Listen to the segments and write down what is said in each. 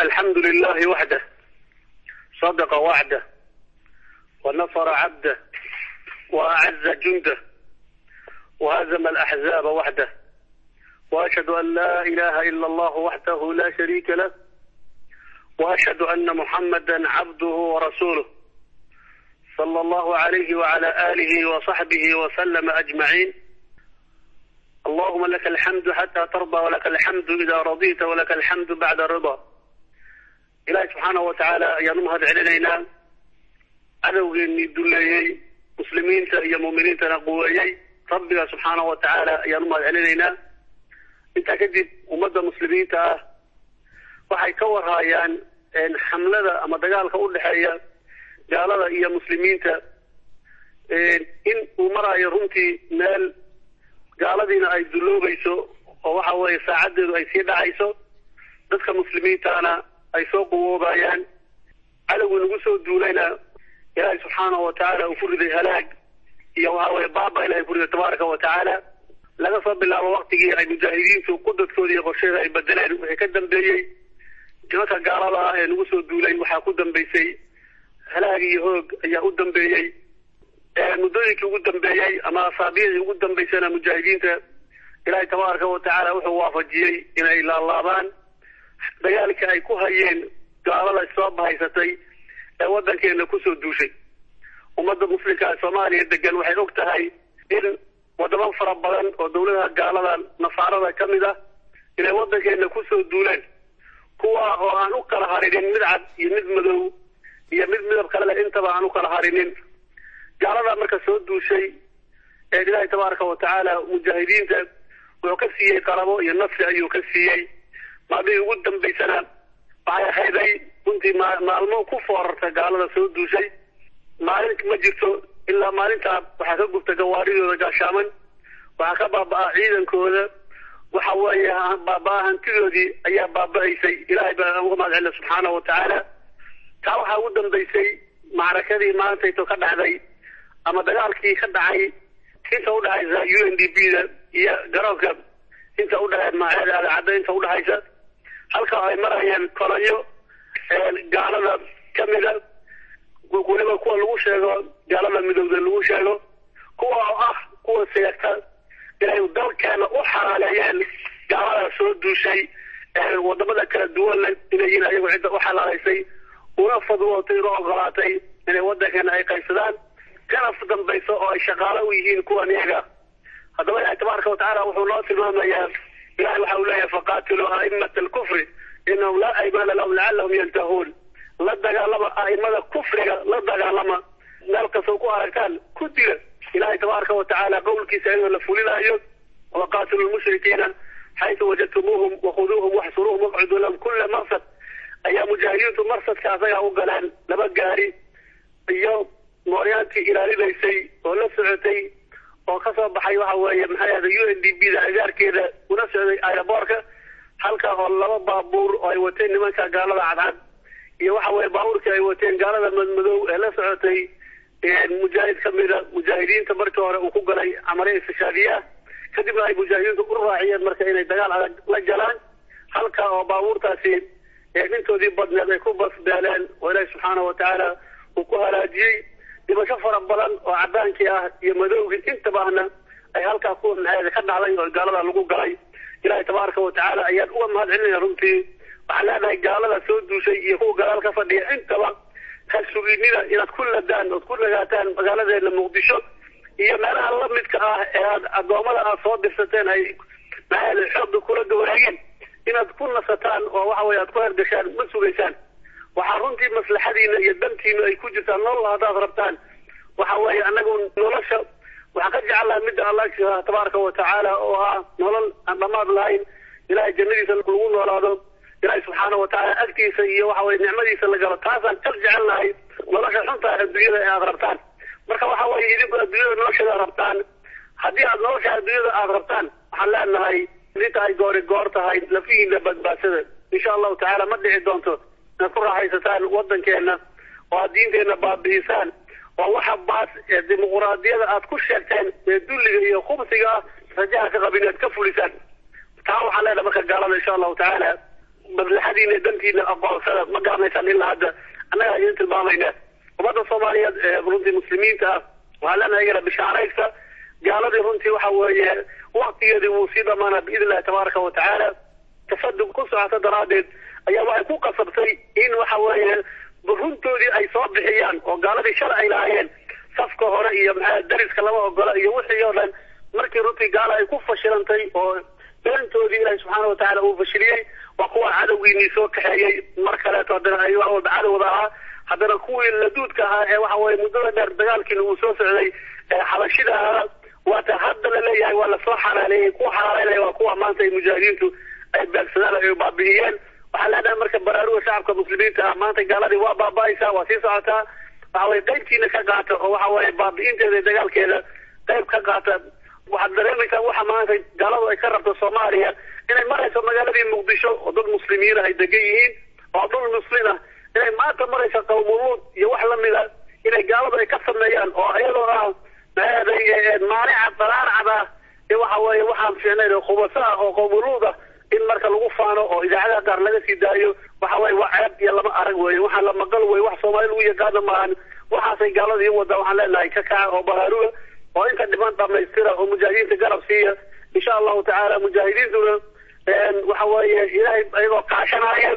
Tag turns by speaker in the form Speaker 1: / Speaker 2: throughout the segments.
Speaker 1: الحمد لله وحده صدق وعده ونصر عبده وأعز جنده وهزم الأحزاب وحده وأشهد أن لا إله إلا الله وحده لا شريك له وأشهد أن محمدا عبده ورسوله صلى الله عليه وعلى آله وصحبه وسلم أجمعين اللهم لك الحمد حتى ترضى ولك الحمد إذا رضيت ولك الحمد بعد الرضا ilaahay subxaanahu watacaala ayaan u mahad celinaynaa cadowgeennii duleeyey muslimiinta iyo muminiintana quweeyey. Rabbiga subxaanahu watacaala ayaan u mahad celinaynaa intaa kadib ummadda muslimiinta ah waxay ka warhaayaan xamlada ama dagaalka u dhexeeya gaalada iyo muslimiinta. In uu maraayo runtii meel gaaladiina ay dulloobayso oo waxa weeye saacaddeedu ay sii dhacayso dadka muslimiintaana ay soo quwoobayaan cadowgii nagu soo duulayna ilaahay subxaanahu wa tacaala uu ku riday halaag. Iyo waxa weye baaba ilahay ku riday tabaaraka wa tacaala laga soo bilaabo waktigii ay mujaahidiintu qudadkooda iyo qorsheeda ay bedeleen wixii ka dambeeyey nimanka gaalada ah ee nagu soo duulay waxaa ku dambeysay. Halaag iyo hoog ayaa u dambeeyey. Muddooyinkii ugu dambeeyey ama asaabiicdii ugu dambeysana mujaahidiinta ilaahay tabaaraka wa tacaala wuxuu waafajiyey inay laalaabaan dagaalkii ay ku hayeen gaalada soo bahaysatay ee waddankeena ku soo duushay. Ummadda muslimka ee soomaaliya degan waxay og tahay in wadamo fara badan oo dawladaha gaalada nasaarada ka mid ah inay waddankeena ku soo duuleen kuwa oo aan u kala harinin mid cad iyo mid madow iyo mid midab kale leh. Intaba aan u kala harinin. Gaalada marka soo duushay ee ilaahay tabaaraka wa tacaala mujaahidiinta wuxuu ka siiyey qalabo iyo nafsi ayuu ka siiyey maalmihii ugu dambaysana waxay ahayday runtii maalmo ku foorarta gaalada soo duushay. Maalin ma jirto ilaa maalintaa waxaa ka gubta gawaaridooda gaashaaman waxaa ka baaba-a ciidankooda. Waxa weeye baaba-a hantidoodii ayaa baaba-aysay. Ilaahay baa uga mahad celina subxaanahu wa tacaala. Taa waxaa ugu dambaysay macrakadii maalintayto ka dhacday ama dagaalkii ka dhacay inta udhexaysa u n d b da iyo garoonka. Inta udhexe maaceeda adacadda inta udhexaysa halka ay marayaan kolonyo gaalada kamida weliba kuwa lagu sheego gaalada midowda lagu sheego kuwa oo ah kuwa seegta inay dalkeena u xalaaleeyeen gaalada soo duushay waddamada kala duwanna inay yihiin ayagu cidda u xalaalaysay una fadwootay una ogolaatay inay waddankeena ay qaysadaan kana dambayso oo ay shaqaalo u yihiin kuwan iyaga haddaba ilahi tabaaraka watacaala wuxuu noo tilmaamayaa uu leeyahay faqaatiluu a'imata alkufri inahum laa aymana lahum lacalahum yantahuun la dagaalama a'imada kufriga la dagaalama meel kastoo ku aragtaan ku dila ilahay tabaaraka wa tacaala qowlkiisa iyadoo la fulinayo waqaatilu lmushrikiina xaytu wajadtumuuhum wakhuduuhum waxsuruuhum waqcuduu lahum kula marsad ayaa mujaahidiintu marsadka asagaa u galeen laba gaari iyo mooryaantii ilaalinaysay oo la socotay oo ka soo baxay waxa weeye maxay ahda u n d b da agaarkeeda una socday aeroboorka halka oo laba baabuur oo ay wateen nimanka gaalada cadcad iyo waxa weye baabuurkii ay wateen gaalada madmadow ee la socotay mujaahid kamida mujaahidiinta markii hore uu ku galay camaliya istishaadiyaah kadibna ay mujaahidiintu u raaciyeen marka inay dagaal adag la galaan halka oo baabuurtaasi nintoodii badneed ay ku basbeeleen oo ilaahi subxaana wa tacaala uu ku halaajiyey. Dhimasho fara badan oo cadaankii ah iyo madowgii intabahna ay halkaa ku maxaayada ka dhacday oo gaalada lagu galay ilaahay tabaaraka wa tacaala ayaan uga mahad celinaya runtii. Waxaan leenahay gaalada soo duushay iyo kuwa gadaal ka fadhiya intaba ka suginida inaad ku ladaan ood ku nagaataan magaaladeena muqdisho iyo meelaha lamidka ah ee aad addoommada aad soo dirsateen ay maxaayada xooga kula gawareegeen inaad ku nasataan oo waxa weye aad ku hergashaan ma sugaysaan. Waxaa runtii maslaxadiina iyo dantiina ay ku jirtaan nolol haddaad rabtaan. Waxa weeye anagu nolosha waxaan ka jecelaha midda allah tabaaraka wa tacaala oo ah nolol aan dhamaad lahayn. Ilahay jannadiisa lagu noolaado. Ilahay subxaana wa tacaala agtiisa iyo waxa weye nicmadiisa la galo. Taasaan kal jecel lahay nolosha xunta adduunyada ee aad rabtaan. Marka waxa weeye idinku adduunyada nolosheeda rabtaan haddii aad nolosha adduunyada aad rabtaan waxaan leenahay inta ay goori goor tahay lafihiina badbaadsada insha allahu tacaala ma dhici doonto inaad ku raaxaysataan waddankeena oo aad diinteenna baabi'isaan waa waxa baas ee dimuquraadiyada aad ku sheegteen ee dulliga iyo khubsiga ah rajaha ka qabin inaad ka fulisaan. Taa waxaan leenahay marka gaalada insha allahu tacaala maslaxadiina dantiina aqoonsada ma garanaysaan ilaa hadda. Annaga idin tilmaamayna ummadda soomaaliyeed ee runtii muslimiinta ah waxaa leenahay iyagana bishaaraysa gaaladii runtii waxa weeye waktigeedii wuu sii dhamaanaa biidn illahi tabaaraka watacaala tasadug ku socota daraaddeed ayaa waxay ku qasabtay in waxa weeye runtoodii ay soo bixiyaan oo gaaladii shala ay lahaayeen safka hore iyo maxaa dariska lama ogola iyo wixii oo dhan markii runtii gaala ay ku fashilantay oo beentoodii ilaahi subxaana watacaala uu fashiliyey waa kuwa cadowgiinii soo kaxeeyey. Mar kaleeto haddana ay wax cadowda ahaa. Haddana kuwii laduudka ahaa ee waxa weye muddada dheer dagaalkiina uu soo socday ee xabashida ahaa waata hadda la leeyahay waa la soo xalaaleeyey kuwa xalaaleynaya waa kuwa maanta ay mujaahidiintu ay beegsadaan ay baabi'iyeen waxaa leenahay marka baraaruga shacabka muslimiinta ah maanta gaaladii waa baaba'aysaa waa sii socotaa. Waxa weye qaybtiina ka qaata oo waxa weye baabi'inteeda dagaalkeeda qayb ka qaata. Waxaad dareemaysaa waxa maanta gaaladu ay ka rabto soomaaliya inay marayso magaaladii muqdisho oo dad muslimiina ay degan yihiin oo dhul muslin ah. Inay maanta marayso qawmuluud iyo wax lamida inay gaaladu ay ka sameeyaan oo iyadoo ah maanica dalaarcad ah waxa weeye waxaan fiicnayn oo khubasa ah oo qawmuluud ah faano oo idaacadaha qaar laga sii daayo waxa weye waa ceeb iyo lama arag weye waxaa la maqal weye wax soomaali lagu yaqaano maahan waxaasay gaalada ii wadaa waxaan leenahay ka kaca oo baraaruga oo inta dhiman dhamaystira oo mujaahidiinta garab siiya insha allahu tacaala mujaahidiintuna waxa weeye ilaahay ayagoo kaashanaya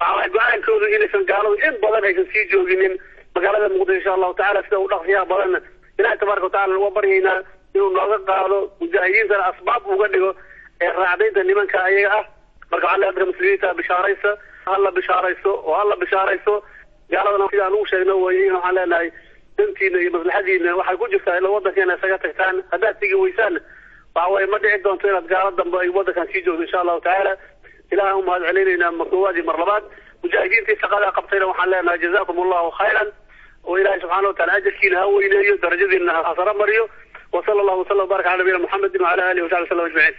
Speaker 1: waxaa go'aankoodu inaysan gaaladu in badan aysan sii jooginin. Magaalada muqdisho insha allahu tacala sida u dhaqsiyaha badanna ilahi tabaraka watacala naga baryaynaa inuu nooga qaado mujaahidiintana asbaab uga dhigo ee raacdaynta nimanka ayaga ah marka waxaa leedahay muslimiinta bishaaraysa hala bishaarayso oo hala bishaarayso gaaladana sidaan ugu sheegno in waxaan leenahay dantiina iyo maslaxadiina waxay ku jirtaa ila wadankeena isaga tagtaan. Haddaad tegi weysaan waxa weye ma dhici doonto inaad gaalo dambe ay wadankan sii joogto insha allahu tacaala. Ilahan u mahad celinaynaa mar iyo mar labaad mujaahidiintii shaqadaa qabtayna waxaan leenahay jazakum allahu khayran. Oo ilahay subxana watacala ajarkiina ha weyneeyo darajadiina ha sara mariyo wasala allahu wasala barak ala nabiyina muxamedin wala alihi wasaxbi wasallam ajmaciin